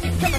Come on.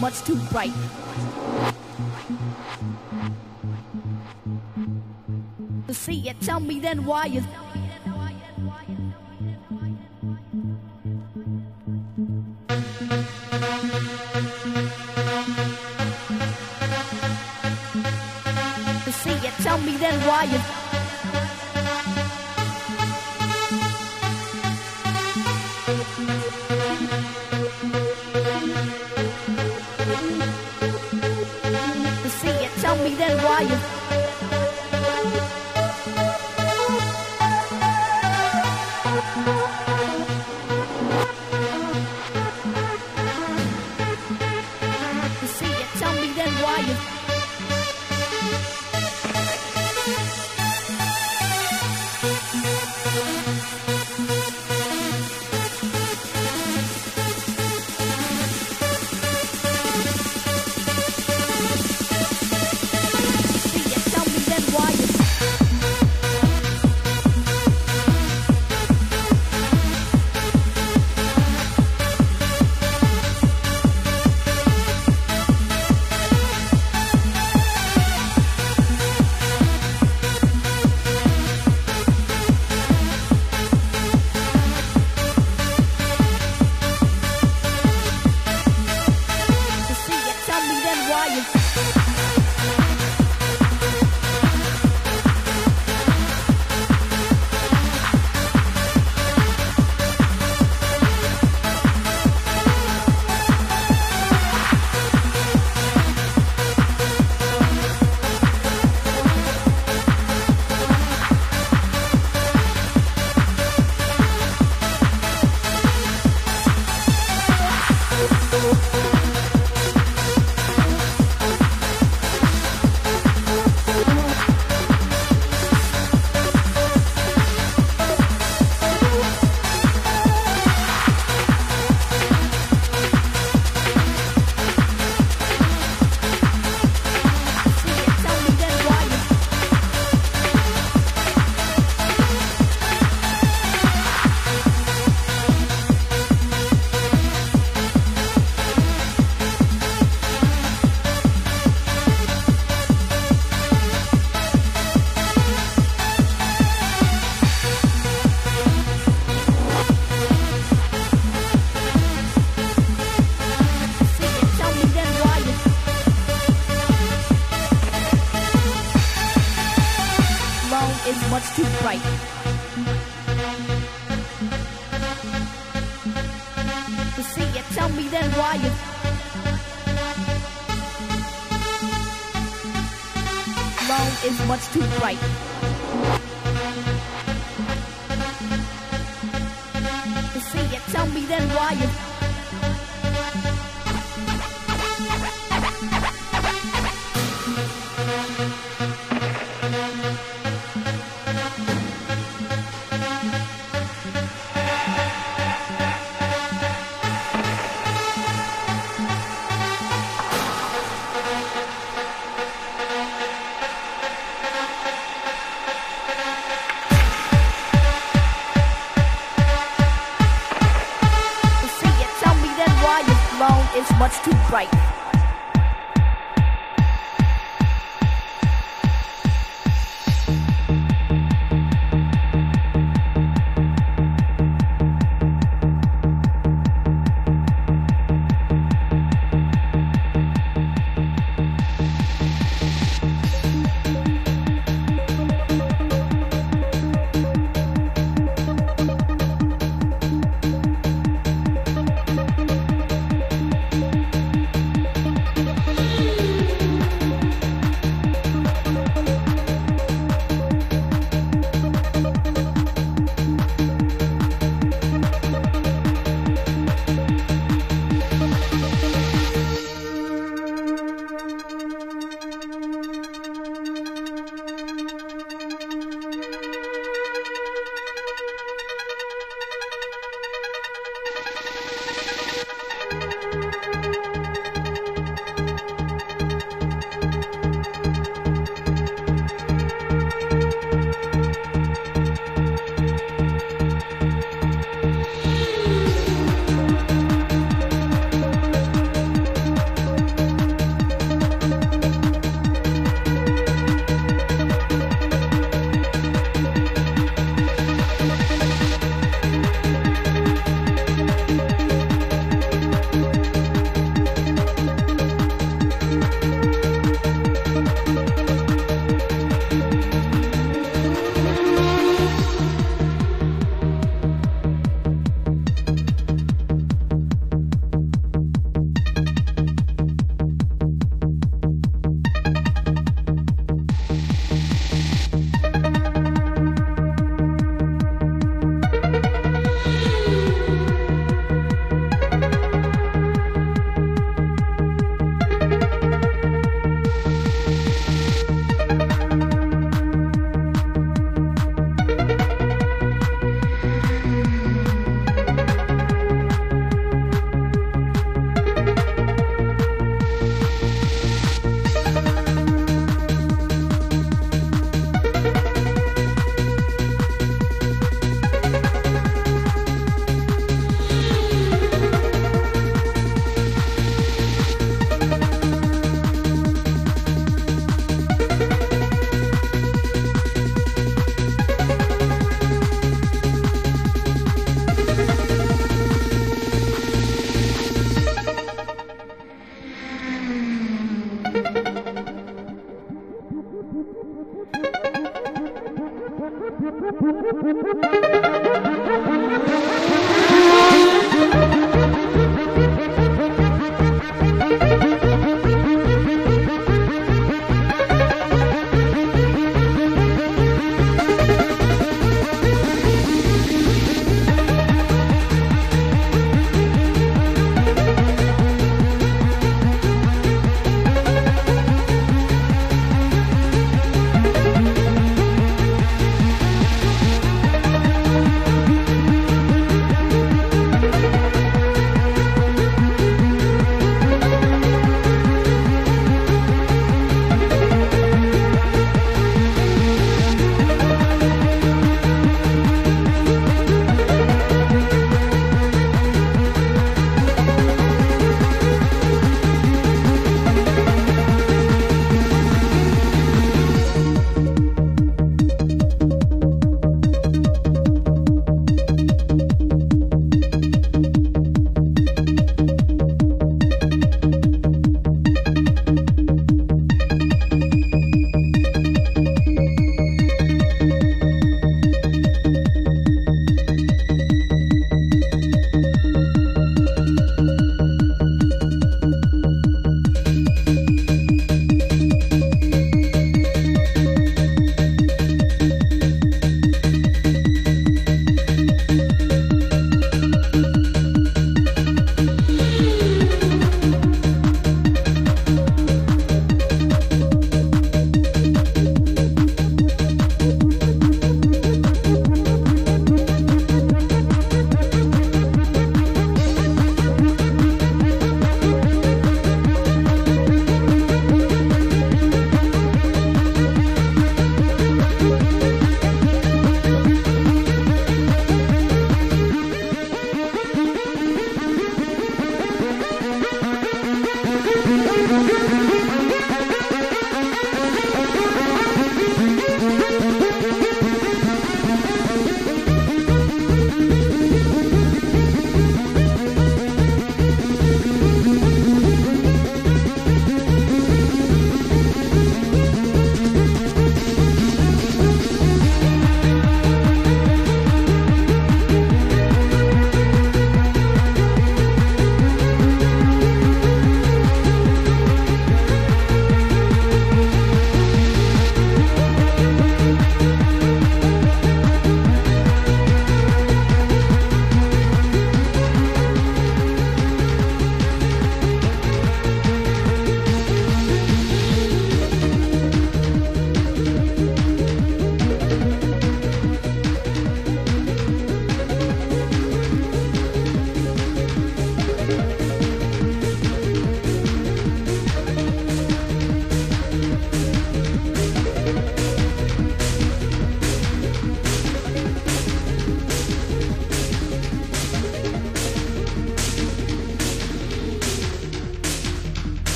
much too bright. To see it, tell me then why you.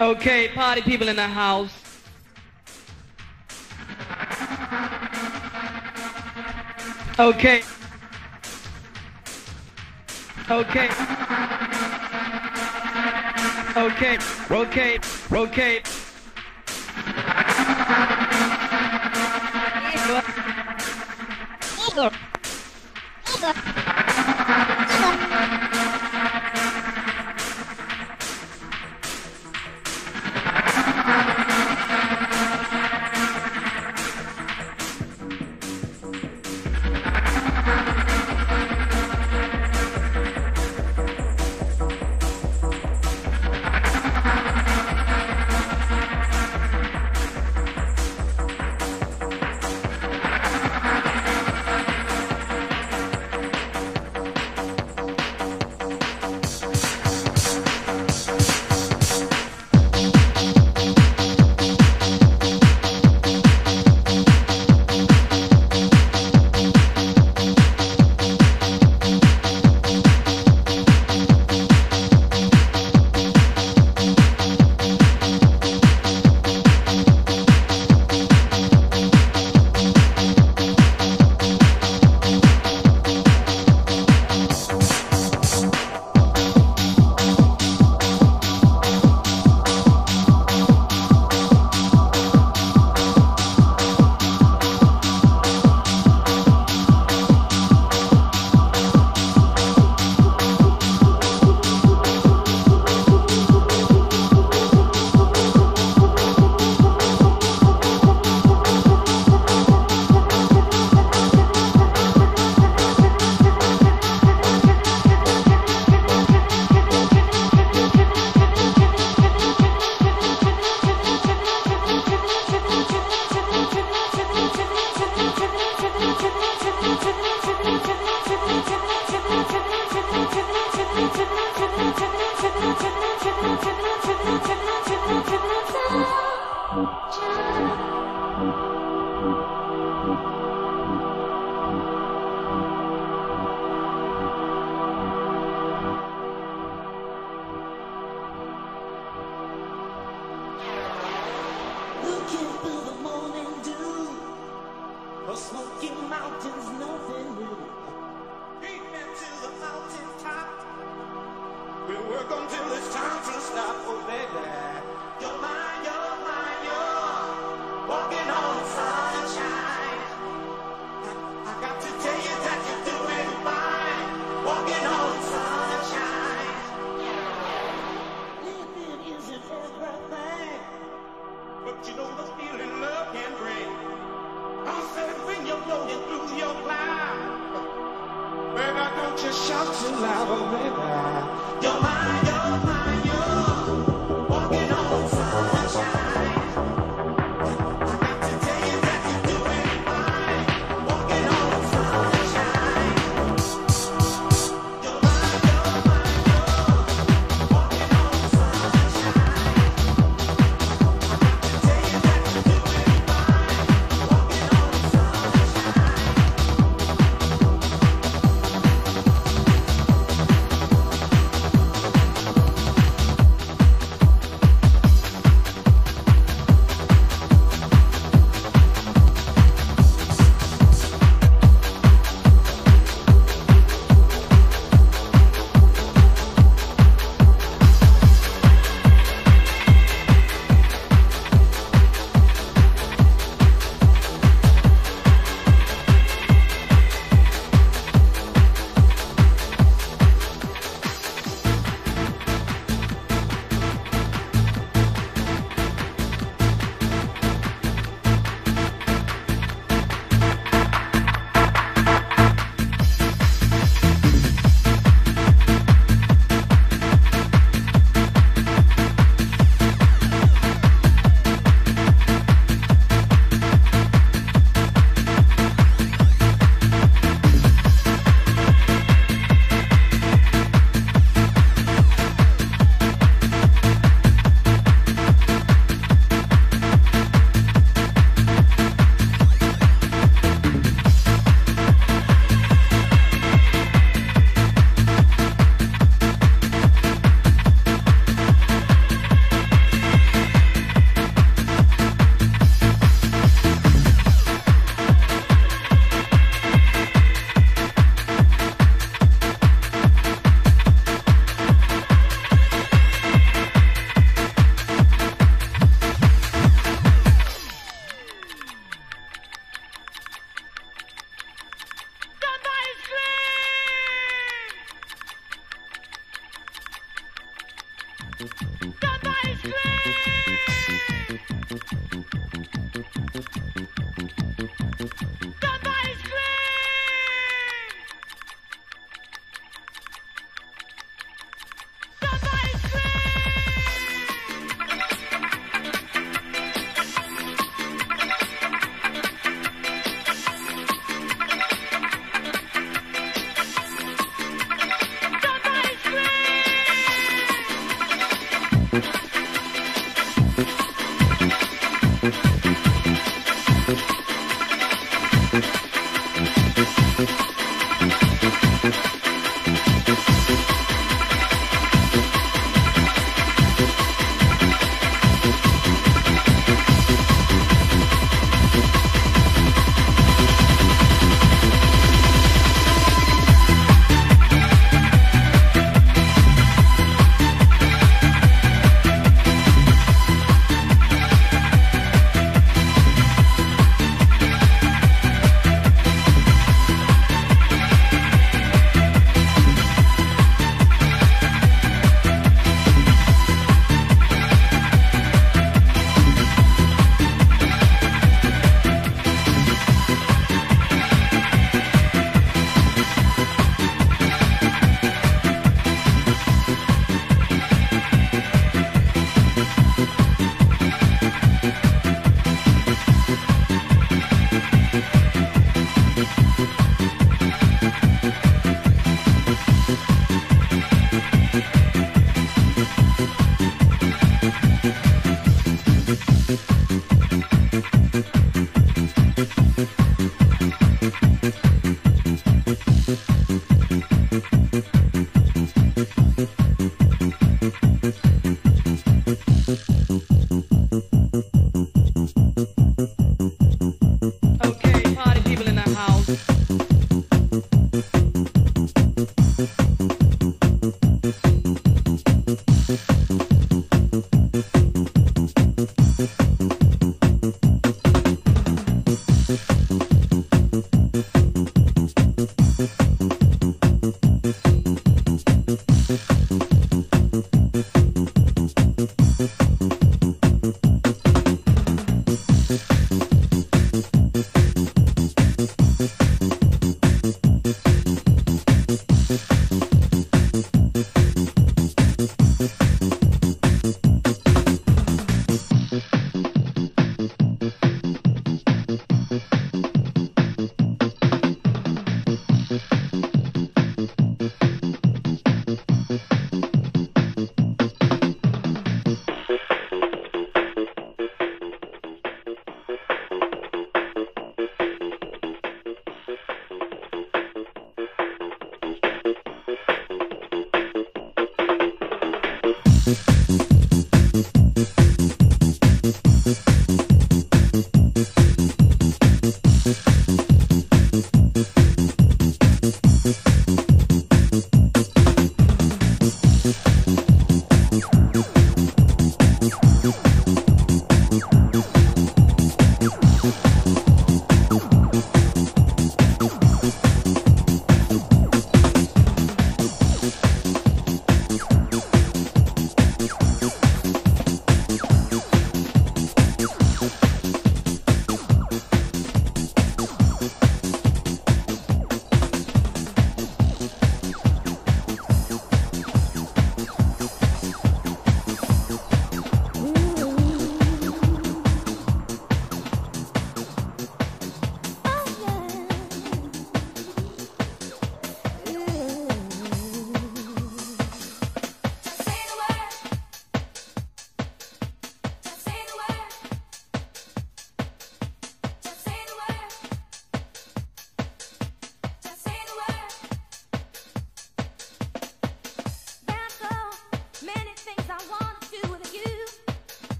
Okay, party people in the house. Okay. Okay. Okay. Okay. Okay.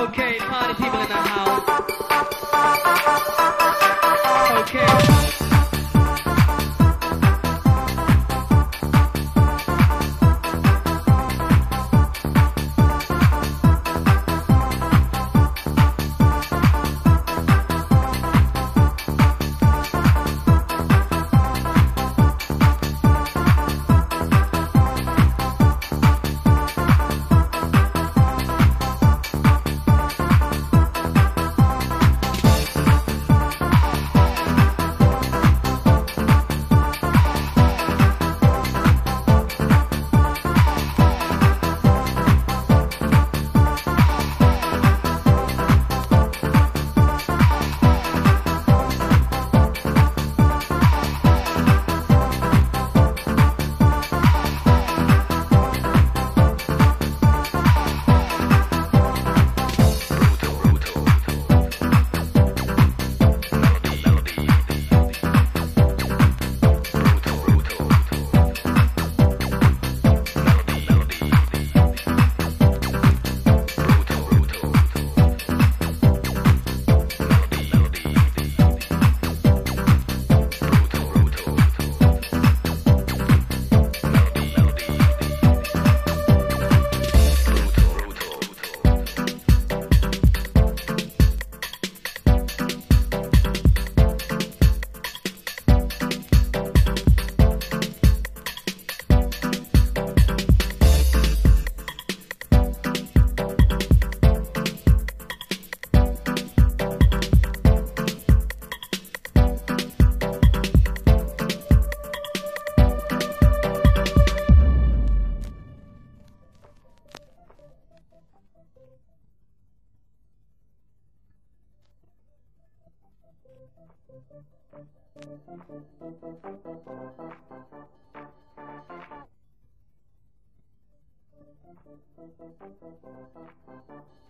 Okay, party people in the house. Okay. Thank you.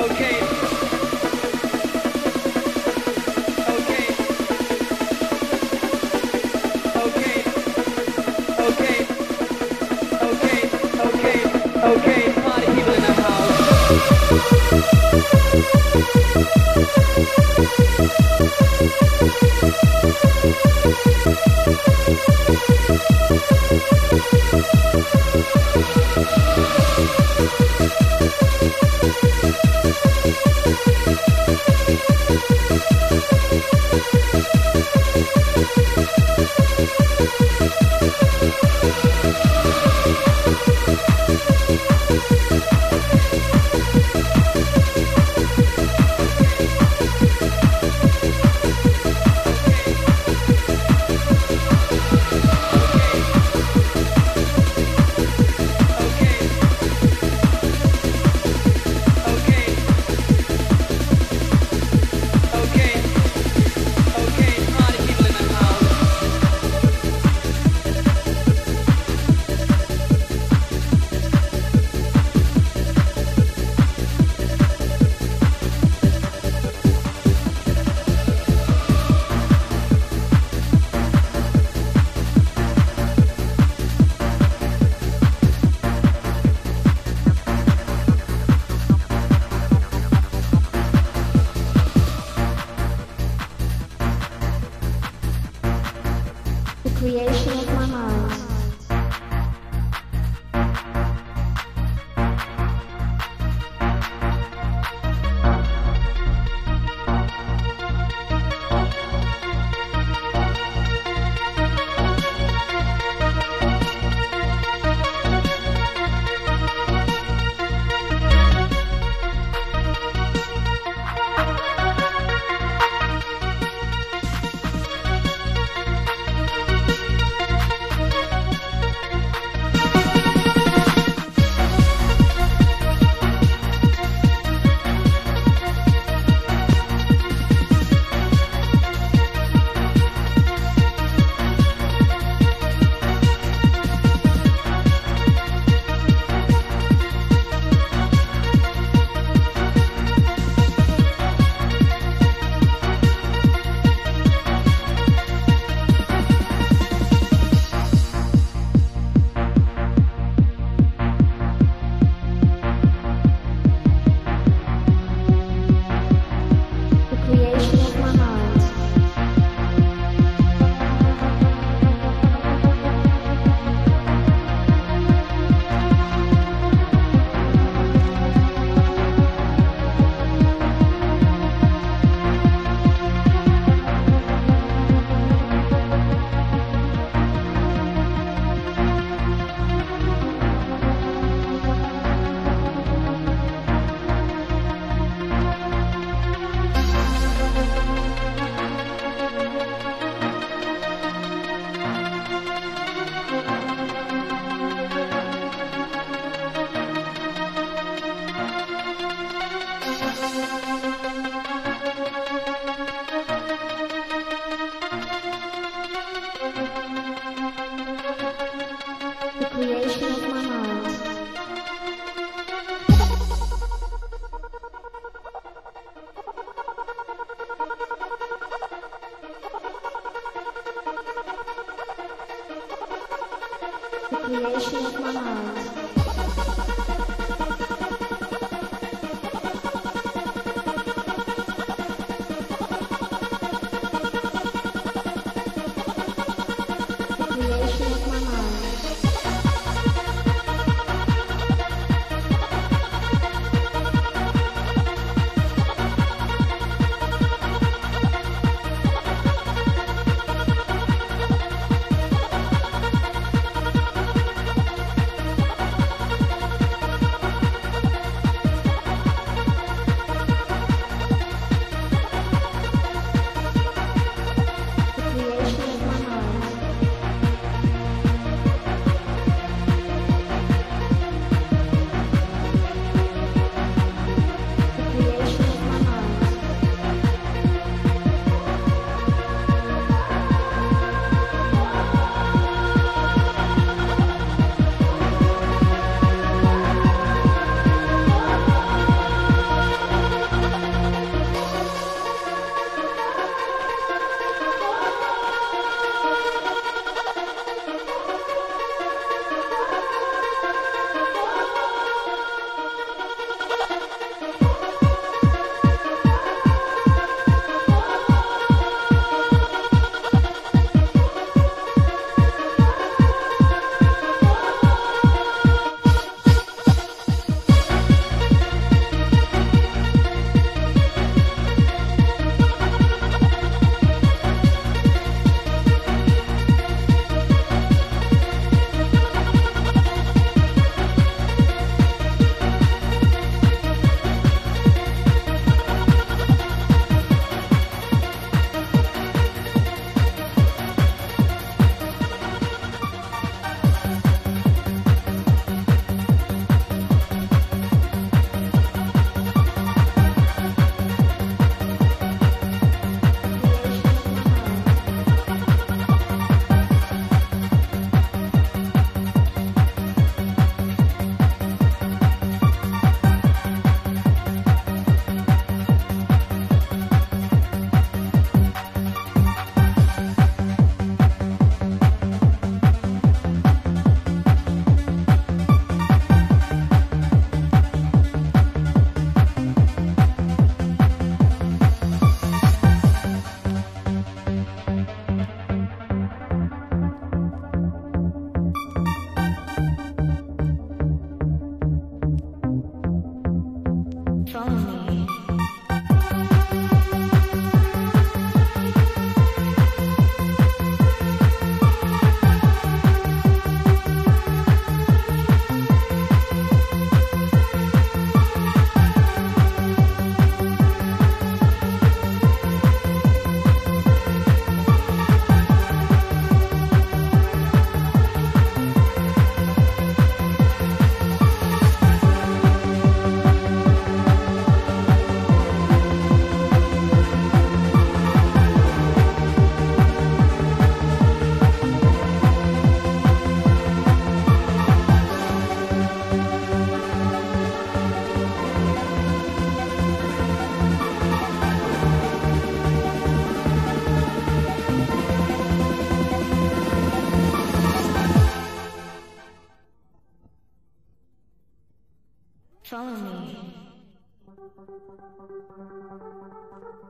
Okay.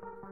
Follow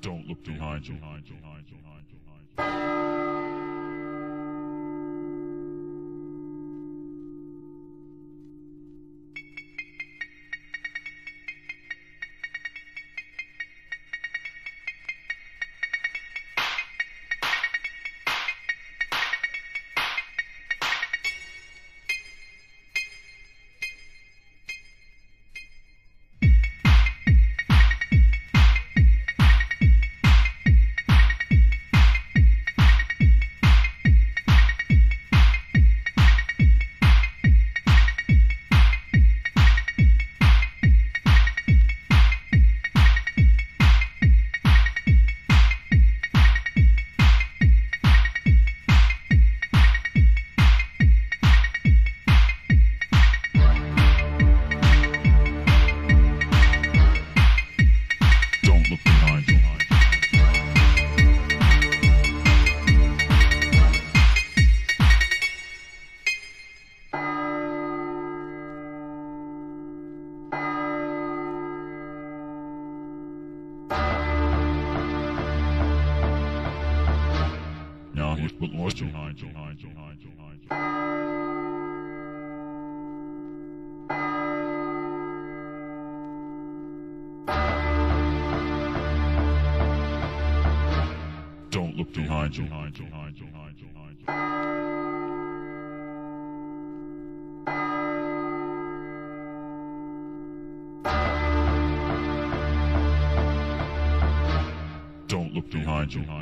Don't look behind you. You. Behind you. Behind you. Behind you. Behind you. Don't look behind you.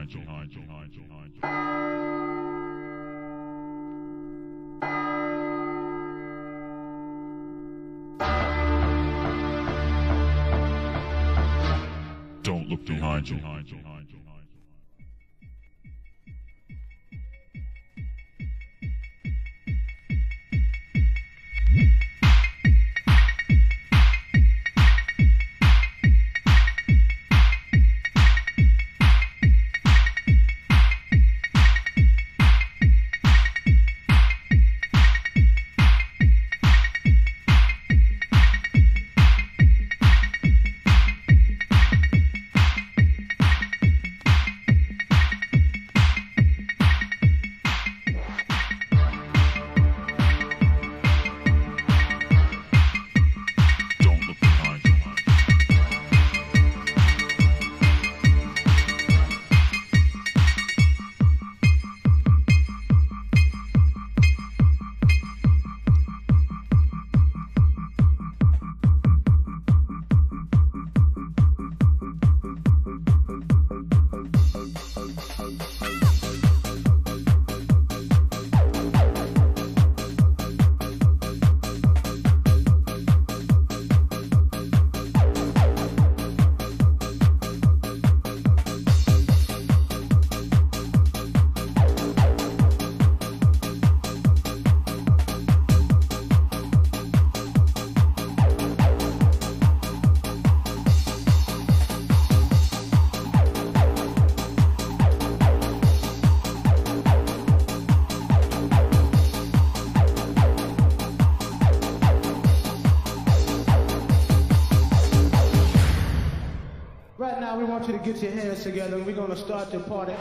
Together and we're to start the party.